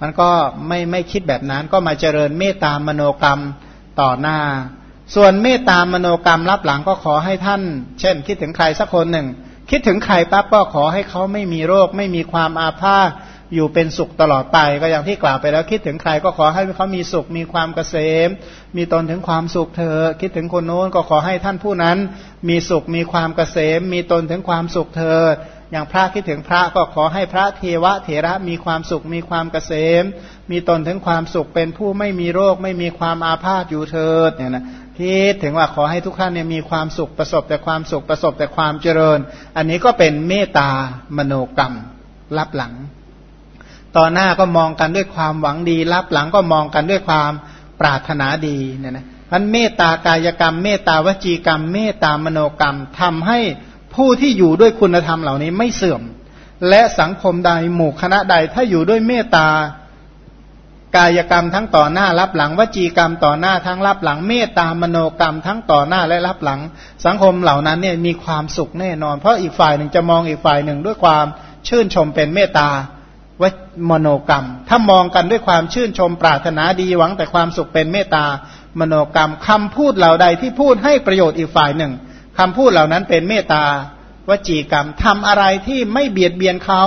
มันก็ไม่ไม่คิดแบบนั้นก็มาเจริญเมตตามโนกรรมต่อหน้า ส่วนเมตตามโนกรรมรับหลังก็ขอให้ท่าน เช่น คิดถึงใครสักคนหนึ่ง คิดถึงใครปั๊บก็ขอให้เขาไม่มีโรค ไม่มีความอาภาษ อยู่เป็นสุขตลอดไปก็อย่างที่กล่าวไปแล้วคิดถึงใครก็ขอให้เขามีสุขมีความเกษม มีตนถึงความสุขเธอ คิดถึงคนโน้นก็ขอให้ท่านผู้นั้น มีสุขมีความเกษม มีตนถึงความสุขเธอ อย่างพระคิดถึงพระก็ขอให้พระเทวะเถระมีความสุขมีความเกษม มีตนถึงความสุขเป็นผู้ไม่มีโรค ไม่มีความอาพาธอยู่เถิดเนี่ยนะคิดถึงว่าขอให้ทุกท่านเนี่ยมีความสุขประสบแต่ความสุขประสบแต่ความเจริญ อันนี้ก็เป็นเมตตามโนกรรม รับหลัง ต่อหน้าก็มองกันด้วยความหวังดี รับหลังก็มองกันด้วยความปรารถนาดีเนี่ยนะพันเมตตากายกรรม เมตตาวจีกรรม เมตตามโนกรรมทำให้ผู้ที่อยู่ด้วยคุณธรรมเหล่านี้ไม่เสื่อม และสังคมใดหมู่คณะใดถ้าอยู่ด้วยเมตตากายกรรมทั้งต่อหน้ารับหลังวจีกรรมต่อหน้าทั้งรับหลัง เมตตามโนกรรมทั้งต่อหน้าและรับหลัง สังคมเหล่านั้นเนี่ยมีความสุขแน่นอน เพราะอีกฝ่ายหนึ่งจะมองอีกฝ่ายหนึ่งด้วยความชื่นชมเป็นเมตตา วมโนกรรม ถ้ามองกันด้วยความชื่นชมปรารถนาดีหวังแต่ความสุขเป็นเมตตามโนกรรมคำพูดเหล่าใดที่พูดให้ประโยชน์อีกฝ่ายหนึ่งคำพูดเหล่านั้นเป็นเมตตาวจีกรรมทำอะไรที่ไม่เบียดเบียนเขา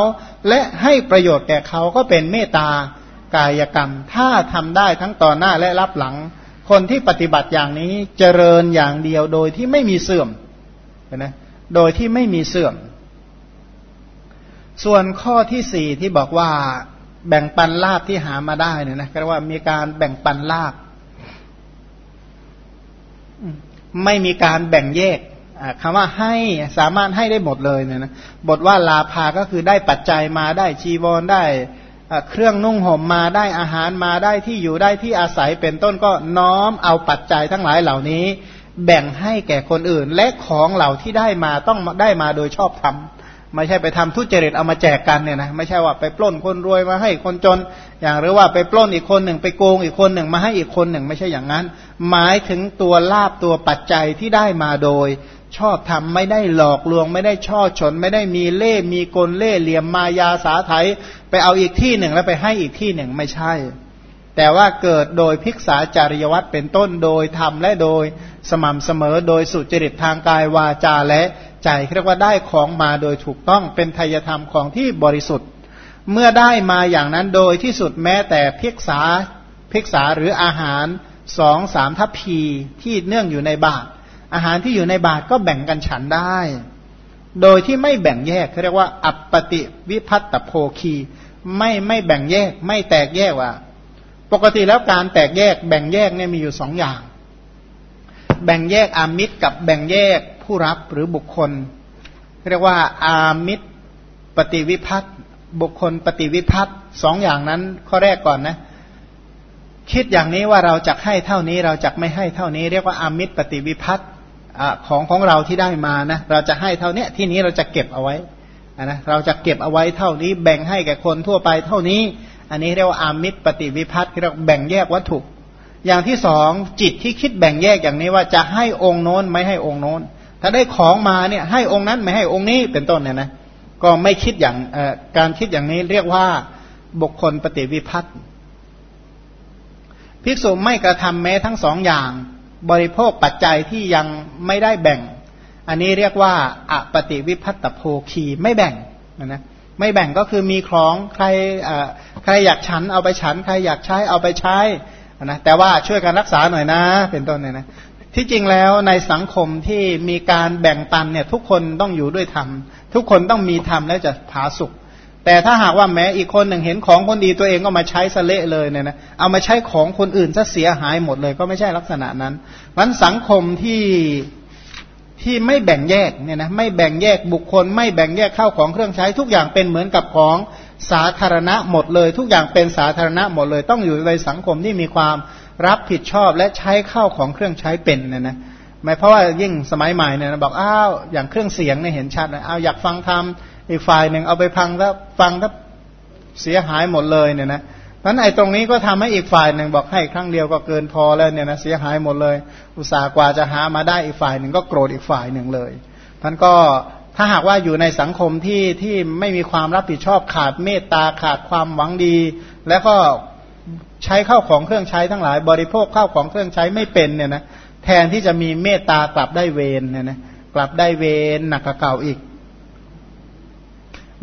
และให้ประโยชน์แก่เขาก็เป็นเมตตากายกรรม ถ้าทำได้ทั้งต่อหน้าและรับหลัง คนที่ปฏิบัติอย่างนี้เจริญอย่างเดียวโดยที่ไม่มีเสื่อมนะโดยที่ไม่มีเสื่อม ส่วนข้อที่สี่ที่บอกว่าแบ่งปันลาบที่หามาได้เนี่ยนะก็ว่ามีการแบ่งปันลาบไม่มีการแบ่งแยกคำว่าให้สามารถให้ได้หมดเลยเนี่ยนะบทว่าลาภาก็คือได้ปัจจัยมาได้ชีวรได้เครื่องนุ่งห่มมาได้อาหารมาได้ที่อยู่ได้ที่อาศัยเป็นต้นก็น้อมเอาปัจจัยทั้งหลายเหล่านี้ แบ่งให้แก่คนอื่น และของเหล่าที่ได้มาต้องได้มาโดยชอบธรรม ไม่ใช่ไปทำทุจริตเอามาแจกกันเนี่ยนะไม่ใช่ว่าไปปล้นคนรวยมาให้คนจน อย่างหรือว่าไปปล้นอีกคนหนึ่งไปโกงอีกคนหนึ่งมาให้อีกคนหนึ่งไม่ใช่อย่างนั้น หมายถึงตัวลาบตัวปัจจัยที่ได้มาโดย ชอบทำไม่ได้หลอกลวง ไม่ได้ช่อฉน ไม่ได้มีเล่มีกลเล่เหลี่ยมมายาสาไถไปเอาอีกที่หนึ่งแล้วไปให้อีกที่หนึ่งไม่ใช่ แต่ว่าเกิดโดยพิกษาจริยวัตรเป็นต้นโดยทำและโดยสม่ำเสมอโดยสุจริตทางกายวาจาและ ใจเรียกว่าได้ของมาโดยถูกต้องเป็นทายธรรมของที่บริสุทธิ์ เมื่อได้มาอย่างนั้นโดยที่สุดแม้แต่เพิกษาเพิกษาหรืออาหารสองสามทัพพีที่เนื่องอยู่ในบาทอาหารที่อยู่ในบาทก็แบ่งกันฉันได้ โดยที่ไม่แบ่งแยกเขาเรียกว่า อัปปติวิพัตตโพคี ไม่ไม่แบ่งแยก ไม่แตกแยกว่า ปกติแล้วการแตกแยก แบ่งแยกเนี่ยมีอยู่สองอย่าง แบ่งแยกอามิตรกับแบ่งแยก ผู้รับหรือบุคคล เรียกว่าอามิตรปฏิวิพัตบุคคลปฏิวิพัตสองอย่างนั้นข้อแรกก่อนนะ คิดอย่างนี้ว่าเราจะให้เท่านี้เราจะไม่ให้เท่านี้ เรียกว่าอามิตรปฏิวิพัตของของเราที่ได้มานะเราจะให้เท่านี้ที่นี้เราจะเก็บเอาไว้นะเราจะเก็บเอาไว้เท่านี้ แบ่งให้แก่คนทั่วไปเท่านี้ อันนี้เรียกว่าอามิตรปฏิวิพัตเรียกแบ่งแยกวัตถุ อย่างที่สองจิตที่คิดแบ่งแยกอย่างนี้ว่าจะให้องค์โน้นไม่ให้องค์โน้น ถ้าได้ของมาเนี่ยให้องค์นั้นไม่ให้องค์นี้เป็นต้นเนี่ยนะก็ไม่คิดอย่างการคิดอย่างนี้เรียกว่าบุคคลปฏิวิพัตภิกษุไม่กระทำแม้ทั้งสองอย่าง บริโภคปัจจัยที่ยังไม่ได้แบ่ง อันนี้เรียกว่าอปฏิวิพัตตโพคีไม่แบ่งนะไม่แบ่งก็คือมีของใครใครอยากฉันเอาไปฉัน ใครอยากใช้เอาไปใช้นะแต่ว่าช่วยกันรักษาหน่อยนะ เป็นต้นเนี่ยนะ ที่จริงแล้วในสังคมที่มีการแบ่งปันเนี่ยทุกคนต้องอยู่ด้วยธรรม ทุกคนต้องมีธรรมแล้วจะผาสุข แต่ถ้าหากว่าแม้อีกคนหนึ่งเห็นของคนดีตัวเองก็มาใช้สเละเลยเนี่ยนะเอามาใช้ของคนอื่นซะเสียหายหมดเลย ก็ไม่ใช่ลักษณะนั้นมันสังคมที่ที่ไม่แบ่งแยกเนี่ยนะไม่แบ่งแยกบุคคล ไม่แบ่งแยกเข้าของเครื่องใช้ ทุกอย่างเป็นเหมือนกับของสาธารณะหมดเลย ทุกอย่างเป็นสาธารณะหมดเลย ต้องอยู่ในสังคมที่มีความ รับผิดชอบและใช้เข้าของเครื่องใช้เป็นเนี่ยนะไม่เพราะว่ายิ่งสมัยใหม่เนี่ยบอกอ้าวอย่างเครื่องเสียงเนี่ยเห็นชัดนะอ้าวอยากฟังทำอีกฝ่ายหนึ่งเอาไปพังแล้วฟังถ้าเสียหายหมดเลยเนี่ยนะนั้นไอ้ตรงนี้ก็ทำให้อีกฝ่ายหนึ่งบอกให้ครั้งเดียวก็เกินพอแล้วเนี่ยนะเสียหายหมดเลย อุตส่าห์กว่าจะหามาได้อีกฝ่ายหนึ่งก็โกรธอีกฝ่ายหนึ่งเลยท่านก็ถ้าหากว่าอยู่ในสังคมที่ที่ไม่มีความรับผิดชอบขาดเมตตาขาดความหวังดี แล้วก็ ใช้ข้าวของเครื่องใช้ทั้งหลาย บริโภคข้าวของเครื่องใช้ไม่เป็นเนี่ยนะแทนที่จะมีเมตตากลับได้เวรเนี่ยนะกลับได้เวรหนักกว่าเก่าอีก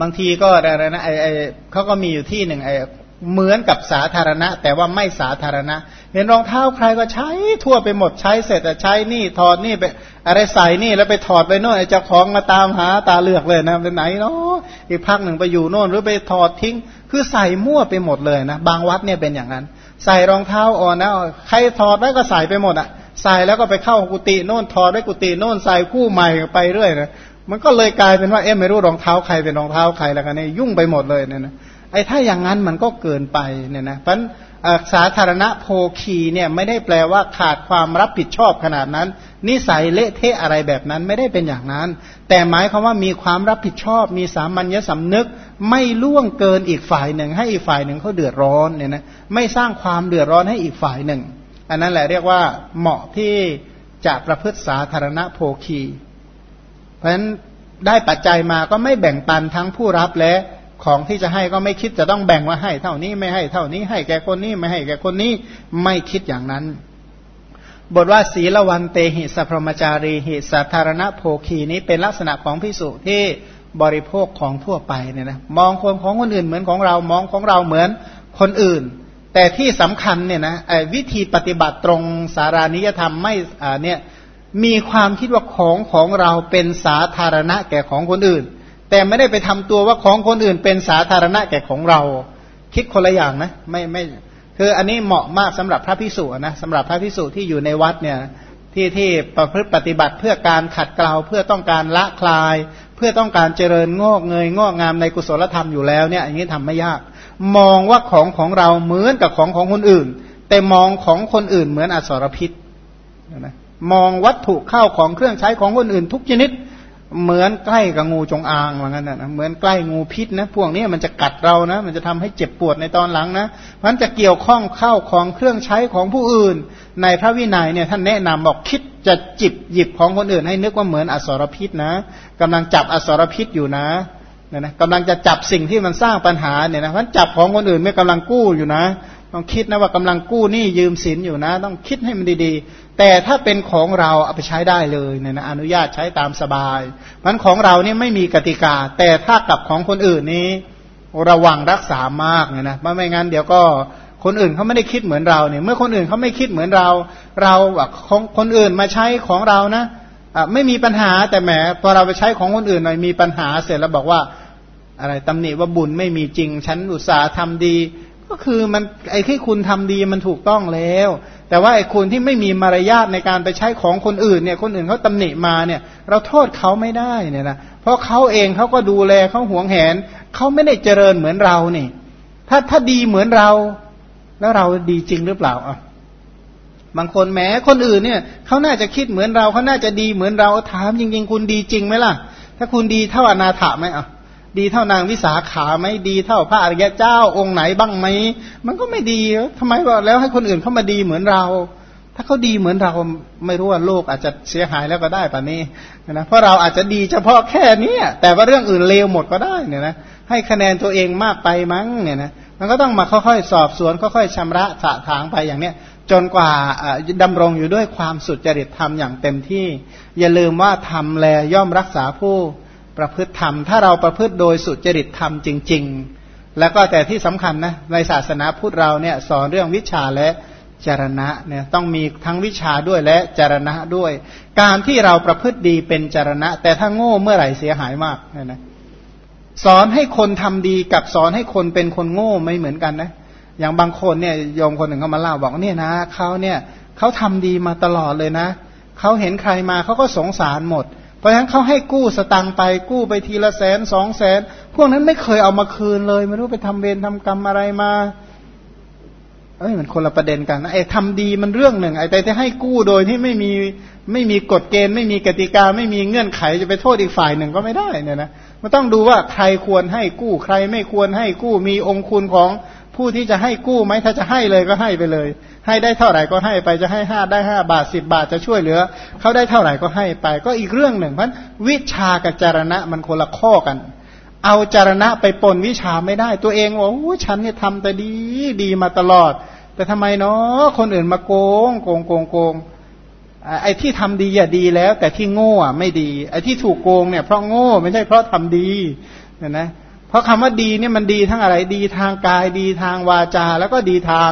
บางทีก็อะไรนะไอไอเขาก็มีอยู่ที่หนึ่งไอเหมือนกับสาธารณะ แต่ว่าไม่สาธารณะ เห็นรองเท้าใครก็ใช้ทั่วไปหมดใช้เสร็จแต่ใช้นี่ถอดนี่ไป อะไรใส่นี่แล้วไปถอดไปโน่นไอ้เจ้าของมาตามหาตาเลือกเลยนะเป็นไหนเนาะอีกพักหนึ่งไปอยู่โน่นหรือไปถอดทิ้ง คือใส่มั่วไปหมดเลยนะ บางวัดเนี่ยเป็นอย่างนั้น ใส่รองเท้าอ่อนนะใครถอดไว้ก็ใส่ไปหมดอะ ใส่แล้วก็ไปเข้ากุฏิโน่นถอดไว้กุฏิโน่นใส่คู่ใหม่ไปเรื่อยนะมันก็เลยกลายเป็นว่าเอ๊ะไม่รู้รองเท้าใครเป็นรองเท้าใครแล้วกันเนี่ยยุ่งไปหมดเลยเนี่ยนะไอ้ถ้าอย่างนั้นมันก็เกินไปเนี่ยนะเพราะสาธารณะโภคีเนี่ยไม่ได้แปลว่าขาดความรับผิดชอบขนาดนั้น นิสัยเละเทะอะไรแบบนั้นไม่ได้เป็นอย่างนั้น แต่หมายความว่ามีความรับผิดชอบ มีสามัญญสำนึก ไม่ล่วงเกินอีกฝ่ายหนึ่ง ให้อีกฝ่ายหนึ่งเขาเดือดร้อนเนี่ยนะไม่สร้างความเดือดร้อนให้อีกฝ่ายหนึ่ง อันนั้นแหละเรียกว่าเหมาะที่จะประพฤติสาธารณะโภคี เพราะฉะนั้นได้ปัจจัยมาก็ไม่แบ่งปันทั้งผู้รับและของที่จะให้ก็ไม่คิดจะต้องแบ่งว่าให้ เท่านี้ไม่ให้เท่านี้ให้แก่คนนี้ไม่ให้แก่คนนี้ไม่คิดอย่างนั้น บทว่าศีลวันเตหิสัพรมจารีหิสาธารณโภคีนี้เป็นลักษณะของพิสุที่บริโภคของทั่วไปเนี่ยนะมองคนของคนอื่นเหมือนของเรามองของเราเหมือนคนอื่น แต่ที่สำคัญเนี่ยนะวิธีปฏิบัติตรงสารานิยธรรมไม่เนี่ยมีความคิดว่าของของเราเป็นสาธารณะแก่ของคนอื่น แต่ไม่ได้ไปทำตัวว่าของคนอื่นเป็นสาธารณะแก่ของเรา คิดคนละอย่างนะไม่ไม่ คืออันนี้เหมาะมากสำหรับพระพิสุนะสำหรับพระพิสุที่อยู่ในวัดเนี่ยที่ที่ประพฤติปฏิบัติเพื่อการขัดเกลาเพื่อต้องการละคลาย เพื่อต้องการเจริญงอกเงยงอกงามในกุศลธรรมอยู่แล้วเนี่ยอย่างนี้ทำไม่ยาก มองว่าของของเราเหมือนกับของของคนอื่น แต่มองของคนอื่นเหมือนอสรพิษนะมองวัตถุเข้าของเครื่องใช้ของคนอื่นทุกชนิด เหมือนใกล้กับงูจงอางเหมือนกันนะเหมือนใกล้งูพิษนะพวกนี้มันจะกัดเรานะ มันจะทำให้เจ็บปวดในตอนหลังนะเพราะนั้นจะเกี่ยวข้องเข้าของเครื่องใช้ของผู้อื่น ในพระวินัยเนี่ยท่านแนะนำบอกคิดจะจิบหยิบของคนอื่น ให้นึกว่าเหมือนอสรพิษนะกำลังจับอสรพิษอยู่นะนะนะกำลังจะจับสิ่งที่มันสร้างปัญหาเนี่ยนะเพราะจับของคนอื่นไม่กำลังกู้อยู่นะ ต้องคิดนะว่ากำลังกู้หนี้ยืมสินอยู่นะ ต้องคิดให้มันดีๆ แต่ถ้าเป็นของเราเอาไปใช้ได้เลยเนี่ยนะอนุญาตใช้ตามสบายมันของเราเนี่ยไม่มีกติกา แต่ถ้ากับของคนอื่นนี้ ระวังรักษามากเนี่ยนะไม่งั้นเดี๋ยวก็คนอื่นเขาไม่ได้คิดเหมือนเราเนี่ย เมื่อคนอื่นเขาไม่คิดเหมือนเรา เราของคนอื่นมาใช้ของเรานะไม่มีปัญหาแต่แหมพอเราไปใช้ของคนอื่นหน่อยมีปัญหาเสร็จแล้วบอกว่าอะไรตำหนิว่าบุญไม่มีจริง ฉันอุตส่าห์ทำดี ก็คือมันไอ้ที่คุณทำดีมันถูกต้องแล้ว แต่ว่าไอ้คนที่ไม่มีมารยาทในการไปใช้ของคนอื่นเนี่ย คนอื่นเขาตำหนิมาเนี่ย เราโทษเขาไม่ได้เนี่ยนะเพราะเขาเองเขาก็ดูแลเขาหวงแหนเขาไม่ได้เจริญเหมือนเรานี่ ถ้าถ้าดีเหมือนเรา แล้วเราดีจริงหรือเปล่าอะบางคนแม้คนอื่นเนี่ยเขาน่าจะคิดเหมือนเราเขาน่าจะดีเหมือนเราถามจริง ๆ คุณดีจริงไหมล่ะ ถ้าคุณดีเท่าอนาถาไหมอะ ดีเท่านางวิสาขาไหมดีเท่าพระอริยเจ้าองค์ไหนบ้างไหมมันก็ไม่ดีทำไมว่าแล้วให้คนอื่นเข้ามาดีเหมือนเรา ถ้าเขาดีเหมือนเราไม่รู้ว่าโลกอาจจะเสียหายแล้วก็ได้ป่ะนี้นะเพราะเราอาจจะดีเฉพาะแค่นี้แต่ว่าเรื่องอื่นเลวหมดก็ได้เนี่ยนะให้คะแนนตัวเองมากไปมั้งเนี่ยนะมันก็ต้องมาค่อยๆ สอบสวนค่อยๆชำระสะถางไปอย่างเนี้ยจนกว่าดำรงอยู่ด้วยความสุจริตธรรมอย่างเต็มที่ อย่าลืมว่าทำแลย่อมรักษาผู้ ประพฤติธรรม ถ้าเราประพฤติโดยสุจริตธรรมจริง ๆ แล้วก็แต่ที่สำคัญนะในศาสนาพุทธเราเนี่ยสอนเรื่องวิชาและจารณะเนี่ยต้องมีทั้งวิชาด้วยและจารณะด้วย การที่เราประพฤติดีเป็นจารณะ แต่ถ้าโง่เมื่อไหร่เสียหายมากนี่ยนะสอนให้คนทำดีกับสอนให้คนเป็นคนโง่ไม่เหมือนกันนะ อย่างบางคนเนี่ยโยมคนหนึ่งเขามาเล่าบอกเนี่ยนะเขาเนี่ยเขาทำดีมาตลอดเลยนะเขาเห็นใครมาเขาก็สงสารหมด ราะฉะนั้นเขาให้กู้สตังไปกู้ไปทีละแสนสองแสนพวกนั้นไม่เคยเอามาคืนเลยไม่รู้ไปทำเวรทำกรรมอะไรมาเอ้ยมันคนละประเด็นกันนะไอ้ทำดีมันเรื่องหนึ่งไอ้แต่ที่ให้กู้โดยที่ไม่มีไม่มีกฎเกณฑ์ ไม่มีกติกา ไม่มีเงื่อนไขจะไปโทษอีกฝ่ายหนึ่งก็ไม่ได้เนี่ยนะมันต้องดูว่าใครควรให้กู้ใครไม่ควรให้กู้มีองค์คุณของ ผู้ที่จะให้กู้ไหมถ้าจะให้เลยก็ให้ไปเลย ให้ได้เท่าไหร่ก็ให้ไปจะให้ห้าได้ห้าบาทสิบาทจะช่วยเหลือเขาได้เท่าไหร่ก็ให้ไป ก็อีกเรื่องหนึ่งเพราะวิชากับจารณะมันคนละข้อกัน เอาจารณะไปปนวิชาไม่ได้ตัวเองว่าโอ้ฉันเนี่ยทำแต่ดีดีมาตลอด แต่ทำไมเนาะคนอื่นมาโกงโกงโกงโกงไอ้ที่ทำดีอย่าดีแล้ว แต่ที่โง่อะไม่ดีไอ้ที่ถูกโกงเนี่ยเพราะโง่ไม่ใช่เพราะทำดีเนี่ยนะ เพราะคำว่าดีเนี่ยมันดีทั้งอะไรดีทางกายดีทางวาจา แล้วก็ดีทาง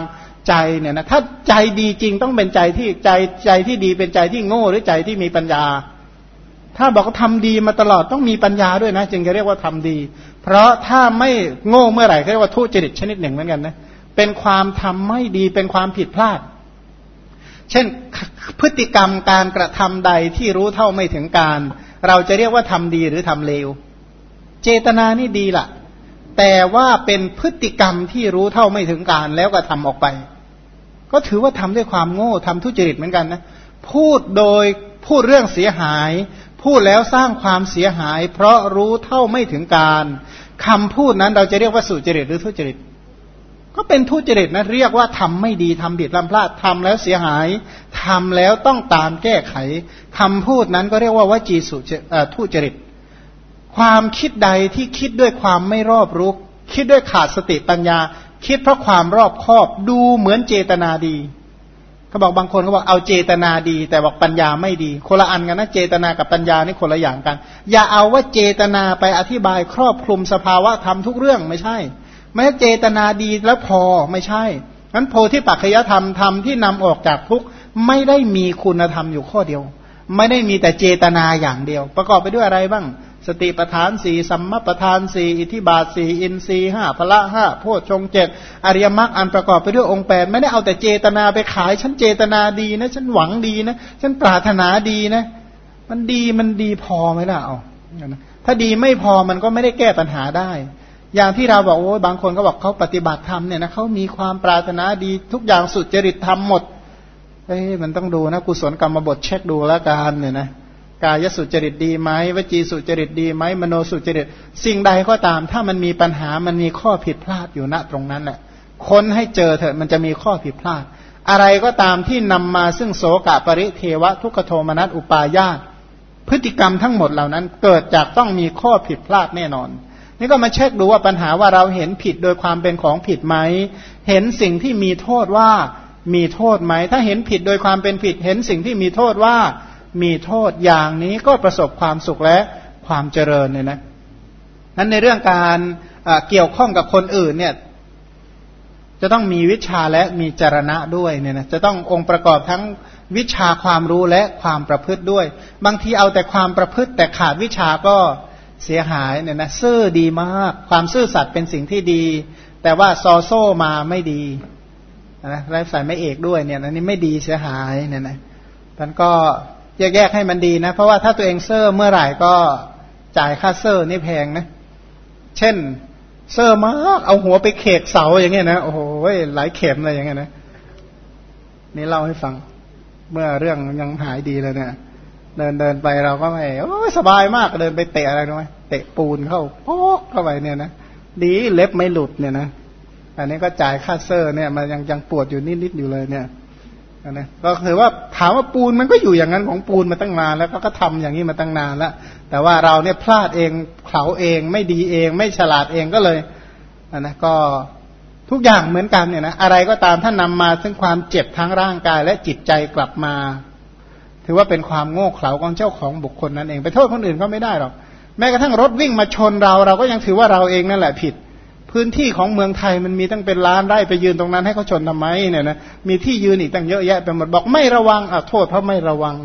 ใจเนี่ยนะถ้าใจดีจริงต้องเป็นใจที่ใจใจที่ดีเป็นใจที่โง่หรือใจที่มีปัญญา ถ้าบอกว่าทำดีมาตลอดต้องมีปัญญาด้วยนะ จึงจะเรียกว่าทำดี เพราะถ้าไม่โง่เมื่อไหร่เรียกว่าทุจริตชนิดหนึ่งเหมือนกันนะเป็นความทำไม่ดีเป็นความผิดพลาด เช่นพฤติกรรมการกระทำใดที่รู้เท่าไม่ถึงการ เราจะเรียกว่าทำดีหรือทำเลว เจตนานี่ดีละ่ะ แต่ว่าเป็นพฤติกรรมที่รู้เท่าไม่ถึงการแล้วก็ทำออกไป ก็ถือว่าทำด้วยความโง่ทำทุจริตเหมือนกันนะ พูดโดยพูดเรื่องเสียหาย พูดแล้วสร้างความเสียหาย เพราะรู้เท่าไม่ถึงการคำพูดนั้นเราจะเรียกว่าสุจริตหรือทุจริต ก็เป็นทุจริตนะเรียกว่าทำไม่ดีทำผิดลำพลาดทำแล้วเสียหายทำแล้วต้องตามแก้ไขคำพูดนั้นก็เรียกว่าวจีสุทุจริต ความคิดใดที่คิดด้วยความไม่รอบรู้คิดด้วยขาดสติปัญญา คิดเพราะความรอบคอบดูเหมือนเจตนาดีเขาบอกบางคนเขาบอกเอาเจตนาดี แต่บอกปัญญาไม่ดี คนละอันกันนะเจตนากับปัญญานี่คนละอย่างกัน อย่าเอาว่าเจตนาไปอธิบายครอบคลุมสภาวะธรรมทุกเรื่องไม่ใช่ไม่เจตนาดีแล้วพอไม่ใช่นั้นโพธิปัจจยธรรมธรรมที่นำออกจากทุกไม่ได้มีคุณธรรมอยู่ข้อเดียว ไม่ได้มีแต่เจตนาอย่างเดียว ประกอบไปด้วยอะไรบ้าง สติปทานสี่สัมมาปทานสี่อิทิบาทสี่อินทรีห้าพละห้าโพชฌงเจ็ดอริยมรรคอันประกอบไปด้วยองค์แปดไม่ได้เอาแต่เจตนาไปขาย ฉันเจตนาดีนะ ฉันหวังดีนะ ฉันปรารถนาดีนะ มันดีมันดีพอไหมล่ะเอาถ้าดีไม่พอมันก็ไม่ได้แก้ปัญหาได้ อย่างที่เราบอกโอ้บางคนก็บอกเขาปฏิบัติธรรมเนี่ยนะเขามีความปรารถนาดีทุกอย่างสุดจริตทำหมดเอ้มันต้องดูนะกุศลกรรมบทเช็คดูแล้วกันเนี่ยนะ กายสุจริตดีไหมวจีสุจริตดีไหมมโนสุจริต สิ่งใดก็ตาม ถ้ามันมีปัญหามันมีข้อผิดพลาดอยู่ณตรงนั้นแหละค้นให้เจอเถอะมันจะมีข้อผิดพลาด อะไรก็ตามที่นำมาซึ่งโสกะปริเทวะทุกโทมนัสอุปาญาตพฤติกรรมทั้งหมดเหล่านั้น เกิดจากต้องมีข้อผิดพลาดแน่นอน นี่ก็มาเช็คดูว่าปัญหาว่าเราเห็นผิดโดยความเป็นของผิดไหมเห็นสิ่งที่มีโทษว่ามีโทษไหม ถ้าเห็นผิดโดยความเป็นผิด เห็นสิ่งที่มีโทษว่า มีโทษอย่างนี้ก็ประสบความสุขและความเจริญเนี่ยนะนั้นในเรื่องการเกี่ยวข้องกับคนอื่นเนี่ยจะต้องมีวิชาและมีจรณะด้วยเนี่ยนะจะต้ององค์ประกอบทั้งวิชาความรู้และความประพฤติด้วย บางทีเอาแต่ความประพฤติ แต่ขาดวิชาก็เสียหายเนี่ยนะซื่อดีมาก ความซื่อสัตย์เป็นสิ่งที่ดี แต่ว่าซอโซ่มาไม่ดีนะไร้สายไม่เอกด้วยเนี่ยอันนี้ไม่ดีเสียหายเนี่ยนะมันก็ แยกๆให้มันดีนะ เพราะว่าถ้าตัวเองเซ่อเมื่อไหร่ก็จ่ายค่าเซอร์นี่แพงนะ เช่น เซ่อมากเอาหัวไปเขกเสาอย่างเงี้ยนะโอ้โหหลายเข็มเลยอย่างเงี้ยนะนี่เล่าให้ฟัง เมื่อเรื่องยังหายดีเลยเนี่ยเดินเดินไปเราก็ไม่โอ้สบายมากเดินไปเตะอะไรรู้ไหมเตะปูนเข้าโป๊กเข้าไปเนี่ยนะดีเล็บไม่หลุดเนี่ยนะอันนี้ก็จ่ายค่าเซอร์เนี่ยมันยังยังปวดอยู่นิดๆอยู่เลยเนี่ย นะก็คือว่าถามว่าปูนมันก็อยู่อย่างนั้นของปูนมาตั้งนานแล้วก็ทำอย่างนี้มาตั้งนานแล้วแต่ว่าเราเนี่ยพลาดเองเขาเองไม่ดีเอง ไม่ฉลาดเองก็เลยนะก็ทุกอย่างเหมือนกันเนี่ยนะอะไรก็ตามถ้านำมาซึ่งความเจ็บทั้งร่างกายและจิตใจกลับมา ถือว่าเป็นความโง่เขลาของเจ้าของบุคคลนั่นเอง ไปโทษคนอื่นก็ไม่ได้หรอกแม้กระทั่งรถวิ่งมาชนเรา เราก็ยังถือว่าเราเองนั่นแหละผิด พื้นที่ของเมืองไทยมันมีตั้งเป็นล้านไร่ไปยืนตรงนั้นให้เขาชนทำไมเนี่ยนะมีที่ยืนอีกตั้งเยอะแยะไปหมดบอกไม่ระวังอะโทษเพราะไม่ระวัง